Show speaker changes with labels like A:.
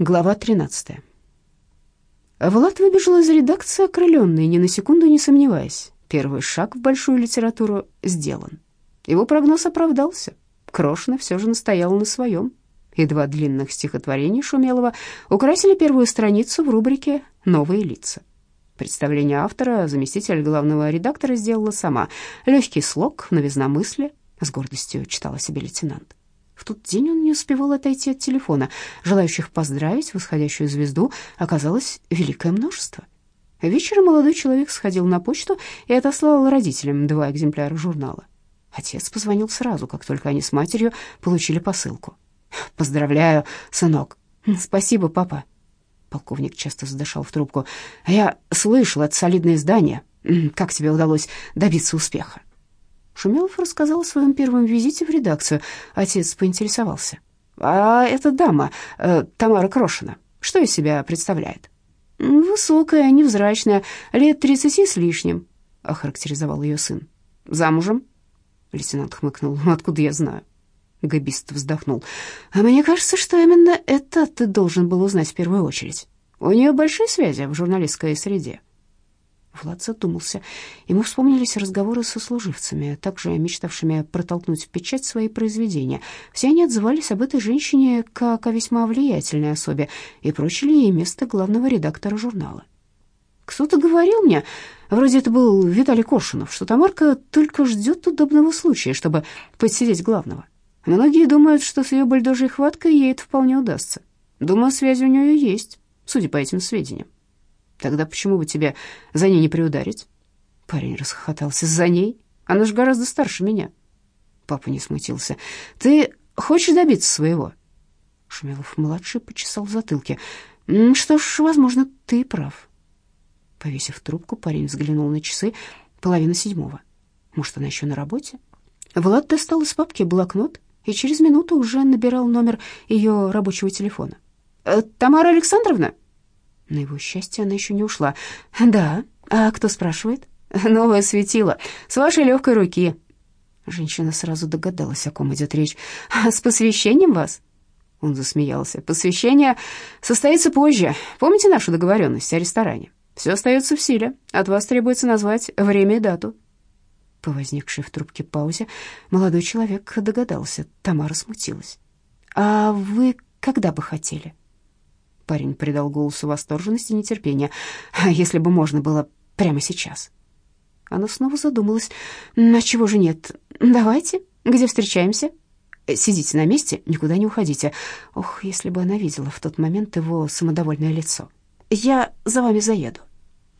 A: Глава 13. Влад выбежал из редакции окрыленный, ни на секунду не сомневаясь. Первый шаг в большую литературу сделан. Его прогноз оправдался. Крошина все же настояла на своем. И два длинных стихотворения Шумелова украсили первую страницу в рубрике «Новые лица». Представление автора заместитель главного редактора сделала сама. Легкий слог, новизна мысли, с гордостью читала себе лейтенант. В тот день он не успевал отойти от телефона. Желающих поздравить восходящую звезду оказалось великое множество. Вечером молодой человек сходил на почту и отослал родителям два экземпляра журнала. Отец позвонил сразу, как только они с матерью получили посылку. «Поздравляю, сынок». «Спасибо, папа». Полковник часто задышал в трубку. «Я слышал, это солидное издание. Как тебе удалось добиться успеха?» Шумелов рассказал о своем первом визите в редакцию. Отец поинтересовался. «А эта дама, э, Тамара Крошина, что из себя представляет?» «Высокая, невзрачная, лет тридцати с лишним», — охарактеризовал ее сын. «Замужем?» Лейтенант хмыкнул. «Откуда я знаю?» Габист вздохнул. «А мне кажется, что именно это ты должен был узнать в первую очередь. У нее большие связи в журналистской среде». Влад задумался. Ему вспомнились разговоры со служивцами, также мечтавшими протолкнуть в печать свои произведения. Все они отзывались об этой женщине как о весьма влиятельной особе и прочили ей место главного редактора журнала. Кто-то говорил мне, вроде это был Виталий Коршунов, что Тамарка только ждет удобного случая, чтобы подсидеть главного. Многие думают, что с ее бульдожей хваткой ей это вполне удастся. Думаю, связи у нее есть, судя по этим сведениям. Тогда почему бы тебе за ней не приударить? Парень расхохотался. За ней? Она же гораздо старше меня. Папа не смутился. Ты хочешь добиться своего? Шумилов-младший почесал в затылке. Что ж, возможно, ты прав. Повесив трубку, парень взглянул на часы. Половина седьмого. Может, она еще на работе? Влад достал из папки блокнот и через минуту уже набирал номер ее рабочего телефона. «Э, «Тамара Александровна?» На его счастье она еще не ушла. «Да, а кто спрашивает?» «Новое светило, с вашей легкой руки». Женщина сразу догадалась, о ком идет речь. «С посвящением вас?» Он засмеялся. «Посвящение состоится позже. Помните нашу договоренность о ресторане? Все остается в силе. От вас требуется назвать время и дату». По возникшей в трубке паузе молодой человек догадался. Тамара смутилась. «А вы когда бы хотели?» Парень придал голосу восторженность и нетерпение. «А если бы можно было прямо сейчас?» Она снова задумалась. «А чего же нет? Давайте. Где встречаемся?» «Сидите на месте, никуда не уходите». Ох, если бы она видела в тот момент его самодовольное лицо. «Я за вами заеду».